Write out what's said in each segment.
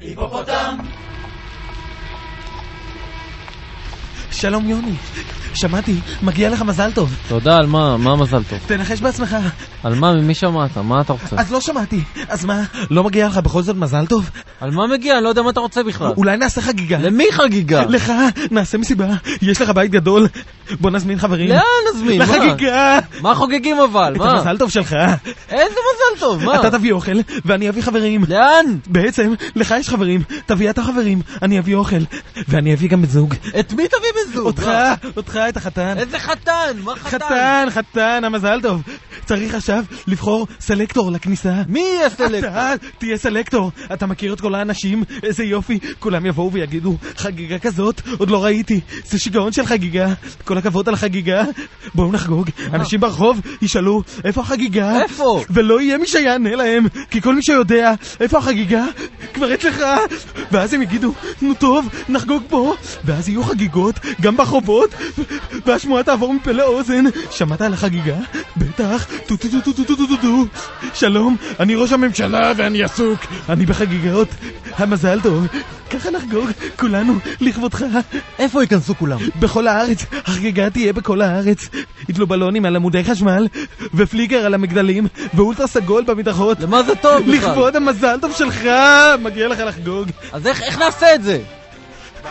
היפופוטם! שלום יוני, שמעתי, מגיע לך מזל טוב. תודה, על מה? מה מזל טוב? תנחש בעצמך. על מה? ממי שמעת? מה אתה רוצה? אז לא שמעתי. אז מה, לא מגיע לך בכל זאת מזל טוב? על מה מגיע? אני לא יודע מה אתה רוצה בכלל. אולי נעשה חגיגה. למי חגיגה? לך, נעשה מסיבה. יש לך בית גדול. בוא נזמין חברים. לאן נזמין? לחגיגה! מה חוגגים אבל? את? המזל טוב שלך. איזה מזל טוב? מה? אתה תביא אוכל, ואני אביא חברים. לאן? בעצם, לך יש חברים, תביא את החברים, אני אביא אוכל, ואני אביא גם בן זוג. את מי תביא? אותך? אותך, את החתן. איזה חתן? מה חתן? חתן, חתן, המזל טוב. צריך עכשיו לבחור סלקטור לכניסה. מי יהיה סלקטור? אתה תהיה סלקטור. אתה מכיר את כל האנשים? איזה יופי. כולם יבואו ויגידו, חגיגה כזאת עוד לא ראיתי. זה שיגעון של חגיגה. כל הכבוד על החגיגה. בואו נחגוג. אנשים ברחוב ישאלו, איפה החגיגה? איפה? ולא יהיה מי שיענה להם, כי כל מי שיודע איפה החגיגה, כבר אצלך. ואז הם יגידו, נו טוב, נחגוג פה. ואז יהיו חגיגות, גם ברחובות, והשמועה תעבור מפה לאוזן. שמעת על החגיגה? בטח. טו טו טו טו טו טו טו טו טו. שלום, אני ראש הממשלה ואני עסוק. אני בחגיגות. המזל טוב. ככה נחגוג, כולנו, לכבודך. איפה ייכנסו כולם? בכל הארץ, החגיגה תהיה בכל הארץ. יתלו בלונים על עמודי חשמל, ופליגר על המגדלים, ואולטרה סגול במדרכות. למה זה טוב בכלל? לכבוד המזל טוב שלך! מגיע לך לחגוג. אז איך איך נעשה את זה?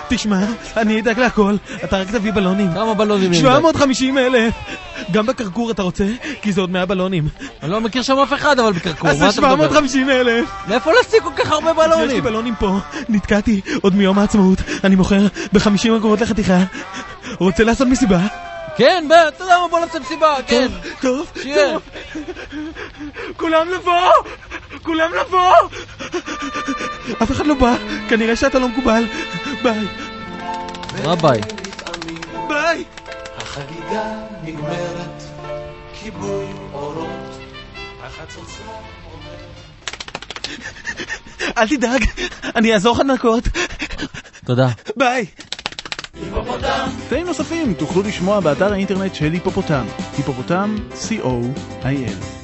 תשמע, אני אדאג להכל, אתה רק תביא בלונים. כמה בלונים יש? 750 אלף! גם בקרקור אתה רוצה? כי זה עוד 100 בלונים. אני לא מכיר שם אף אחד אבל בקרקור, אז מה זה אתה מדבר? 750 אלף! מאיפה להשיג כל כך הרבה יש לי בלונים? בלונים פה, נתקעתי עוד מיום העצמאות, אני מוכר ב-50 אגורות לחתיכה. רוצה לעשות מסיבה? כן, אתה יודע מה, בוא נעשה מסיבה, כן. טוב. טוב. כולם לבוא! כולם לבוא! אף אחד לא בא, כנראה שאתה לא מקובל. ביי. מה? ביי! החגיגה נגמרת, כיבוי אורות, החצוצה עוברת. אל תדאג, אני אעזור לך לנקות. תודה. ביי! היפופוטם! קטעים נוספים תוכלו לשמוע באתר האינטרנט של היפופוטם, היפופוטם, co.il.